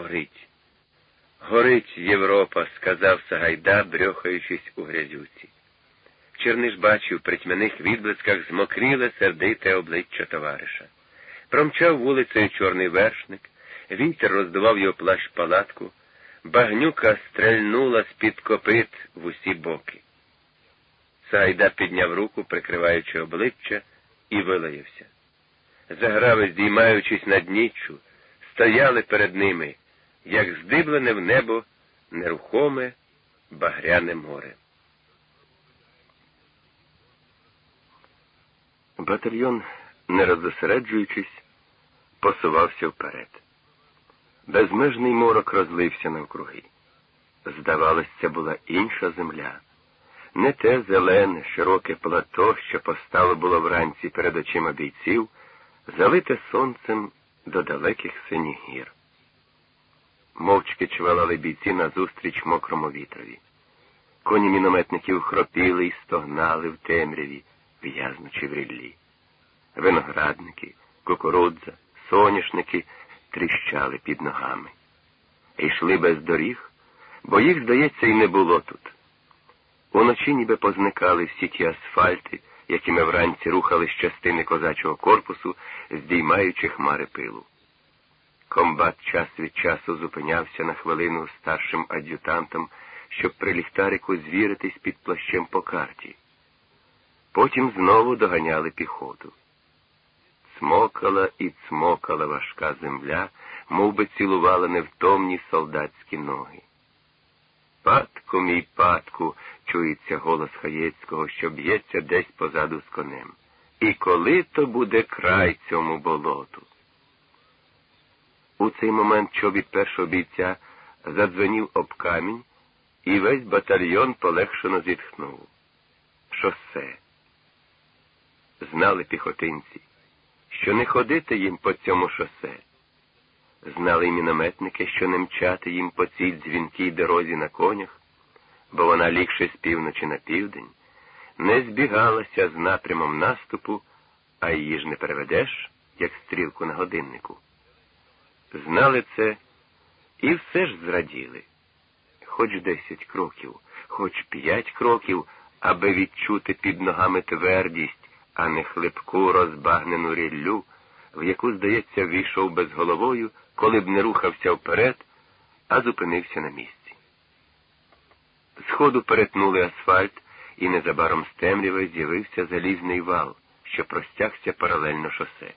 Горить. Горить Європа, сказав Сагайда, брьохаючись у грязюці. Черниш бачив при тьмяних відблисках змокріле сердите обличчя товариша. Промчав вулицею чорний вершник, вітер роздував його плащ палатку, багнюка стрельнула з-під копит в усі боки. Сагайда підняв руку, прикриваючи обличчя, і вилаявся. Заграви, здіймаючись над ніччю, стояли перед ними, як здиблене в небо нерухоме багряне море. Батальйон, не роззосереджуючись, посувався вперед. Безмежний морок розлився навкруги. Здавалось, це була інша земля, не те зелене, широке плато, що постало було вранці перед очима бійців, залите сонцем до далеких синіх гір. Мовчки чвалали бійці назустріч мокрому вітрові. Коні мінометників хропіли і стогнали в темряві, в'язнучи в ріллі. Виноградники, кукурудза, соняшники тріщали під ногами. йшли без доріг, бо їх, здається, і не було тут. Уночі ніби позникали всі ті асфальти, якими вранці рухали з частини козачого корпусу, здіймаючи хмари пилу. Комбат час від часу зупинявся на хвилину старшим ад'ютантом, щоб при ліхтарику звіритись під плащем по карті. Потім знову доганяли піхоту. Цмокала і цмокала важка земля, мов би цілувала невтомні солдатські ноги. Падку, мій падку, чується голос Хаєцького, що б'ється десь позаду з конем. І коли то буде край цьому болоту? У цей момент чобіт першого бійця задзвонів об камінь, і весь батальйон полегшено зітхнув. Шосе. Знали піхотинці, що не ходити їм по цьому шосе. Знали й мінометники, що не мчати їм по цій дзвінкій дорозі на конях, бо вона лігше з півночі на південь, не збігалася з напрямом наступу, а її ж не переведеш, як стрілку на годиннику. Знали це і все ж зраділи. Хоч десять кроків, хоч п'ять кроків, аби відчути під ногами твердість, а не хлипку розбагнену ріллю, в яку, здається, війшов без головою, коли б не рухався вперед, а зупинився на місці. Сходу перетнули асфальт, і незабаром з темряви з'явився залізний вал, що простягся паралельно шосе.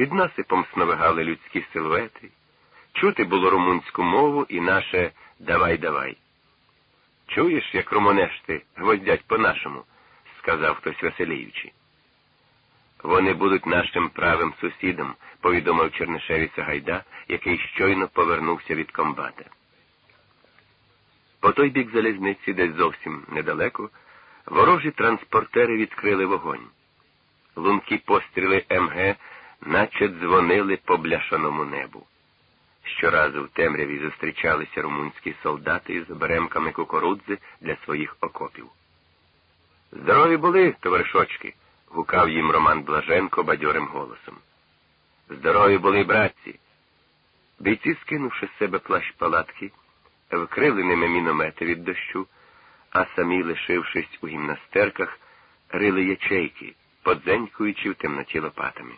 Під насипом сновигали людські силуети, чути було румунську мову і наше давай давай. Чуєш, як румунеш ти, гвоздять по-нашому, сказав хтось веселіючи. Вони будуть нашим правим сусідом, повідомив Чернишеві Сагайда, який щойно повернувся від комбата. По той бік залізниці, десь зовсім недалеко, ворожі транспортери відкрили вогонь. Лункі постріли МГ наче дзвонили по бляшаному небу. Щоразу в темряві зустрічалися румунські солдати із оберемками кукурудзи для своїх окопів. Здорові були, товаришочки, гукав їм Роман Блаженко бадьорим голосом. Здорові були, братці. Бійці, скинувши з себе плащ палатки, вкрили ними міномети від дощу, а самі, лишившись у гімнастерках, рили ячейки, подзенькуючи в темноті лопатами.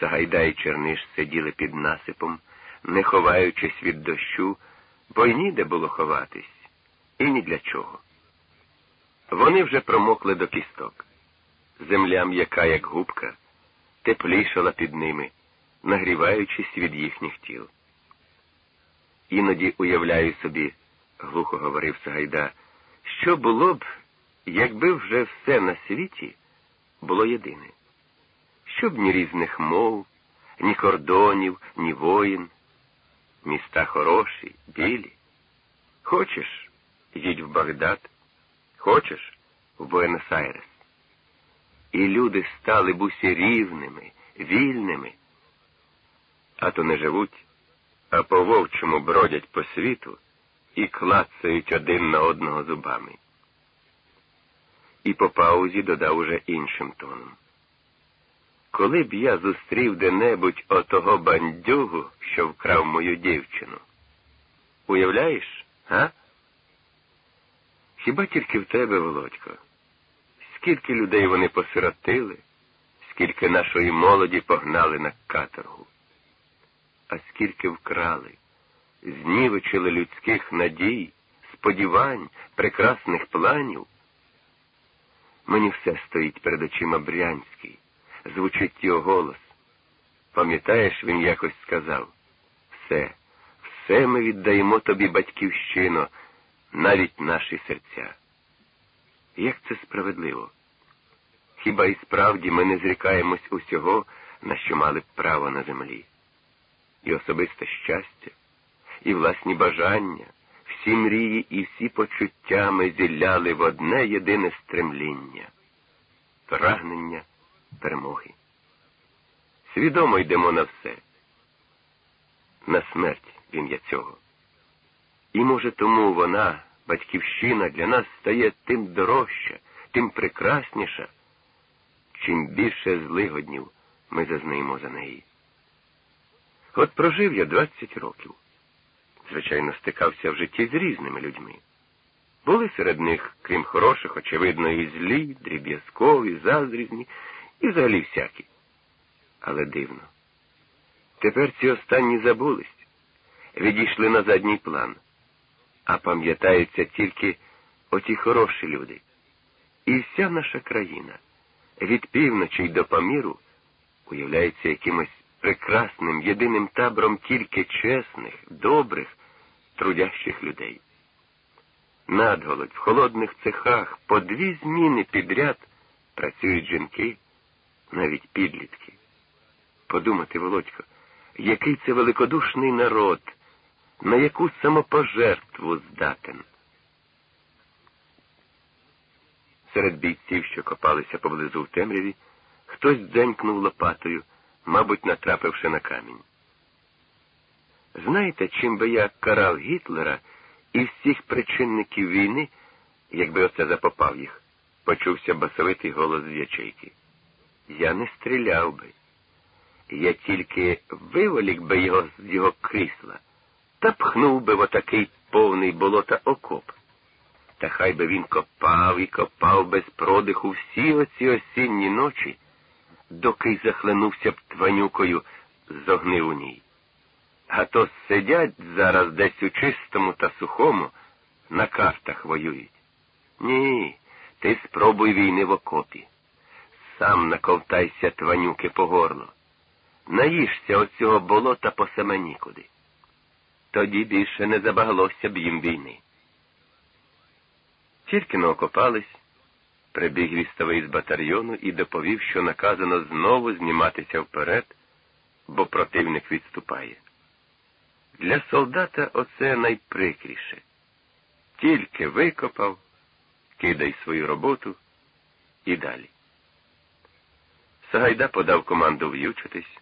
Сагайда і Черниш сиділи під насипом, не ховаючись від дощу, бо й ніде було ховатись, і ні для чого. Вони вже промокли до кісток. Земля м'яка, як губка, теплішала під ними, нагріваючись від їхніх тіл. Іноді уявляю собі, глухо говорив Сагайда, що було б, якби вже все на світі було єдине щоб ні різних мов, ні кордонів, ні воїн. Міста хороші, білі. Хочеш, їдь в Багдад, хочеш в Буенос-Айрес. І люди стали б усі рівними, вільними, а то не живуть, а по вовчому бродять по світу і клацають один на одного зубами. І по паузі додав уже іншим тоном. Коли б я зустрів де-небудь отого бандюгу, що вкрав мою дівчину. Уявляєш, га? Хіба тільки в тебе, Володько? Скільки людей вони посиротили, скільки нашої молоді погнали на каторгу, а скільки вкрали, знівечили людських надій, сподівань, прекрасних планів. Мені все стоїть перед очима Брянський, звучить його голос. Пам'ятаєш, він якось сказав все, все ми віддаємо тобі, батьківщино, навіть наші серця. Як це справедливо? Хіба і справді ми не зрікаємось усього, на що мали б право на землі? І особисте щастя, і власні бажання, всі мрії і всі почуття ми зілляли в одне єдине стремління прагнення перемоги. Свідомо йдемо на все, на смерть в ім'я цього. І, може, тому вона, батьківщина, для нас стає тим дорожча, тим прекрасніша, чим більше злигоднів ми зазнаємо за неї. От прожив я 20 років. Звичайно, стикався в житті з різними людьми. Були серед них, крім хороших, очевидно, і злі, дріб'язкові, зазрізні і взагалі всякі. Але дивно. Тепер ці останні забулись, відійшли на задній план, а пам'ятаються тільки оті хороші люди. І вся наша країна від півночі й до Паміру уявляється якимось прекрасним, єдиним табором тільки чесних, добрих, трудящих людей. Надголодь, в холодних цехах по дві зміни підряд працюють жінки, навіть підлітки. Подумати, Володько, який це великодушний народ, на яку самопожертву здатен. Серед бійців, що копалися поблизу в темряві, хтось дзенькнув лопатою, мабуть, натрапивши на камінь. Знаєте, чим би я карав Гітлера і всіх причинників війни, якби оце запопав їх, почувся басовитий голос з ячейки. Я не стріляв би. Я тільки виволік би його з його крісла та пхнув би в отакий повний болота окоп. Та хай би він копав і копав без продиху всі оці осінні ночі, доки й захлинувся б тванюкою, зогнив у ній. А то сидять зараз десь у чистому та сухому, на картах воюють. Ні, ти спробуй війни в окопі. Сам наковтайся тванюки по горло. Наїшся оцього болота по саме нікуди. Тоді більше не забаглося б їм війни. Тільки но окопались, прибіг вістовий з батальйону і доповів, що наказано знову зніматися вперед, бо противник відступає. Для солдата оце найприкріше. Тільки викопав, кидай свою роботу і далі. Сагайда подав команду в'ючитись,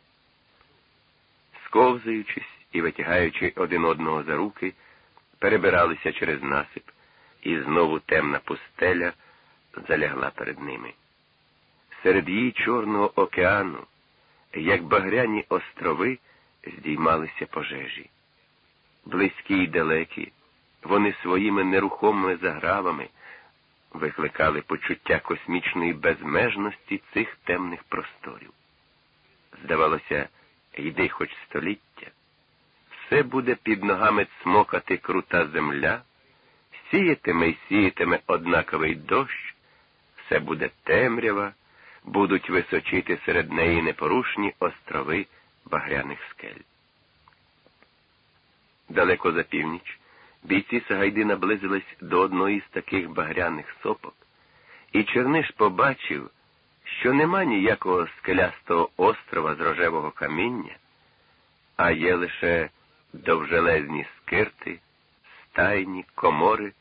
сковзаючись і витягаючи один одного за руки, перебиралися через насип, і знову темна пустеля залягла перед ними. Серед її Чорного океану, як багряні острови, здіймалися пожежі. Близькі й далекі, вони своїми нерухомими загравами викликали почуття космічної безмежності цих темних просторів. Здавалося, йди хоч століття, все буде під ногами цмокати крута земля, сіятиме й сіятиме однаковий дощ, все буде темрява, будуть височити серед неї непорушні острови багряних скель. Далеко за північ бійці Сагайди наблизились до одної з таких багряних сопок, і Черниш побачив, що нема ніякого скелястого острова з рожевого каміння, а є лише довжелезні скирти, стайні, комори,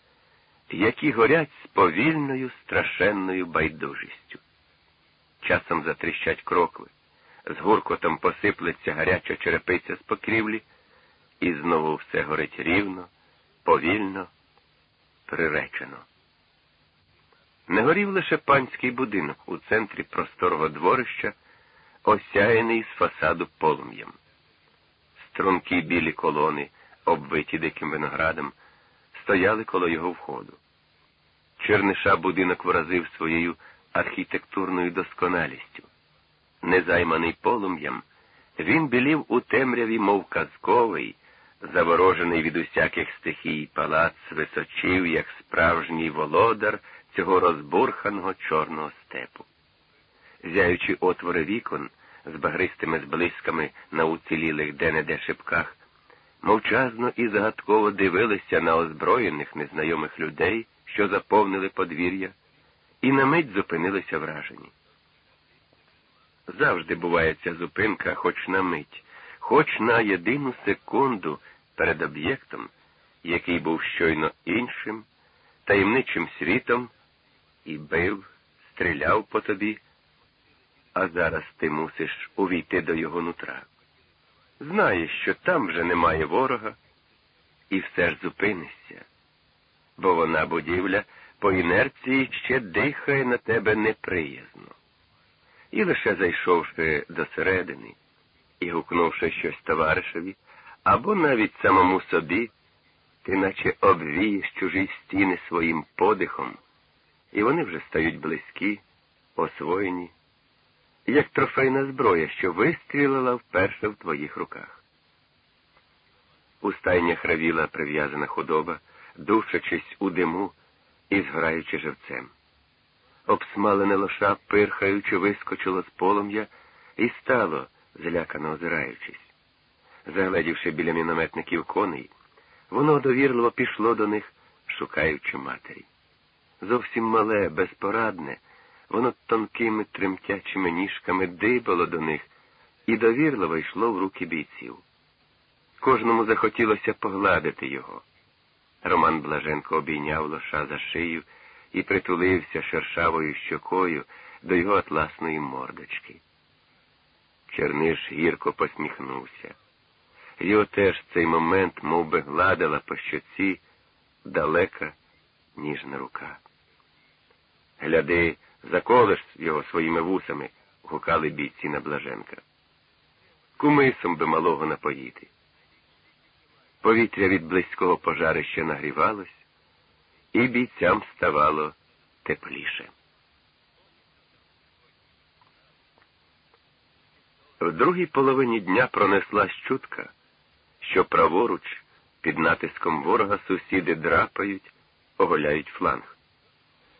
які горять з повільною страшенною байдужістю. Часом затріщать крокви, з гуркотом посиплеться гаряча черепиця з покрівлі, і знову все горить рівно, повільно, приречено. Не горів лише панський будинок у центрі просторого дворища, осяяний з фасаду полум'ям. Стрункі білі колони, обвиті диким виноградом, стояли коло його входу. Черниша будинок вразив своєю архітектурною досконалістю. Незайманий полум'ям, він білів у темряві, мов казковий, заворожений від усяких стихій палац височив, як справжній володар цього розбурханого чорного степу. Зяючи отвори вікон з багристими зблисками на уцілілих де-не-де шипках, мовчазно і загадково дивилися на озброєних незнайомих людей, що заповнили подвір'я, і на мить зупинилися вражені. Завжди буває ця зупинка, хоч на мить, хоч на єдину секунду перед об'єктом, який був щойно іншим, таємничим світом, і бив, стріляв по тобі, а зараз ти мусиш увійти до його нутра. Знаєш, що там вже немає ворога, і все ж зупинишся, бо вона будівля по інерції ще дихає на тебе неприязно. І лише зайшовши до середини і гукнувши щось товаришеві, або навіть самому собі, ти наче обвієш чужі стіни своїм подихом, і вони вже стають близькі, освоєні, як трофейна зброя, що вистрілила вперше в твоїх руках. У стайнях равіла прив'язана худоба, душачись у диму і згораючи живцем. Обсмалене лоша, пирхаючи, вискочило з полум'я і стало, злякано озираючись. Загледівши біля мінометників коней, воно довірливо пішло до них, шукаючи матері. Зовсім мале, безпорадне, воно тонкими тремтячими ніжками дибало до них і довірливо йшло в руки бійців. Кожному захотілося погладити його. Роман Блаженко обійняв лоша за шию і притулився шершавою щокою до його атласної мордочки. Черниш гірко посміхнувся. Його теж цей момент мов би, гладила по щоці далека ніжна рука. Гляди, заколиш його своїми вусами, гукали бійці на Блаженка. Кумисом би малого напоїти. Повітря від близького пожарища нагрівалось, і бійцям ставало тепліше. В другій половині дня пронеслась чутка, що праворуч під натиском ворога сусіди драпають, оголяють фланг.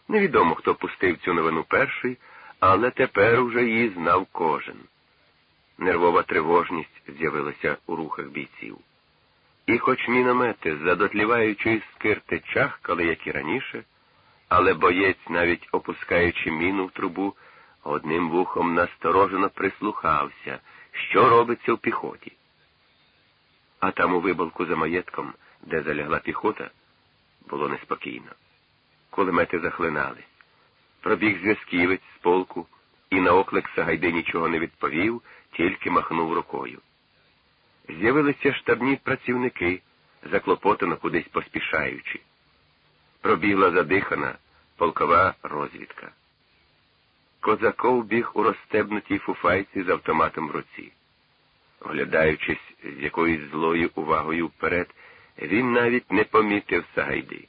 Невідомо, хто пустив цю новину перший, але тепер уже її знав кожен. Нервова тривожність з'явилася у рухах бійців. І хоч міномети, задотліваючи скирти чахкали, як і раніше, але боєць, навіть опускаючи міну в трубу, одним вухом насторожено прислухався, що робиться в піхоті. А там у вибалку за маєтком, де залягла піхота, було неспокійно. Кулемети захлинались. Пробіг зв'язківець з полку і на оклик Сагайди нічого не відповів, тільки махнув рукою. З'явилися штабні працівники, заклопотано кудись поспішаючи. Пробігла задихана полкова розвідка. Козаков біг у розстебнутій фуфайці з автоматом в руці. Оглядаючись з якоюсь злою увагою вперед, він навіть не помітив Сагайди.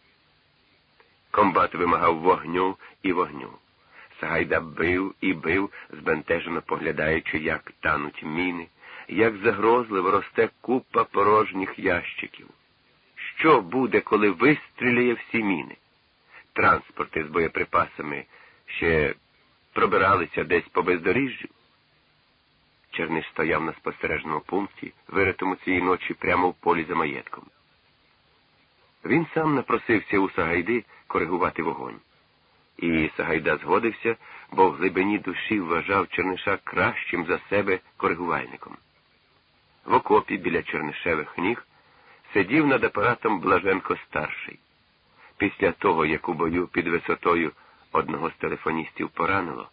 Комбат вимагав вогню і вогню. Сагайда бив і бив, збентежено поглядаючи, як тануть міни, як загрозливо росте купа порожніх ящиків. Що буде, коли вистріляє всі міни? Транспорти з боєприпасами ще пробиралися десь по бездоріжжю. Черниш стояв на спостережному пункті, виритому цієї ночі прямо в полі за маєтком. Він сам напросився у Сагайди коригувати вогонь. І Сагайда згодився, бо в глибині душі вважав Черниша кращим за себе коригувальником. В окопі біля Чернишевих ніг сидів над апаратом Блаженко старший. Після того, як у бою під висотою одного з телефоністів поранило,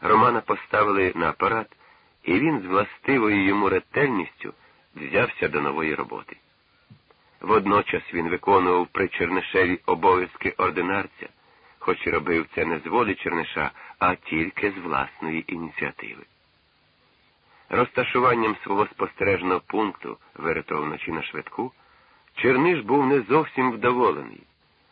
Романа поставили на апарат, і він з властивою йому ретельністю взявся до нової роботи. Водночас він виконував при Чернишеві обов'язки ординарця, хоч і робив це не з волі Черниша, а тільки з власної ініціативи. Розташуванням свого спостережного пункту, виритого вночі на швидку, Черниш був не зовсім вдоволений.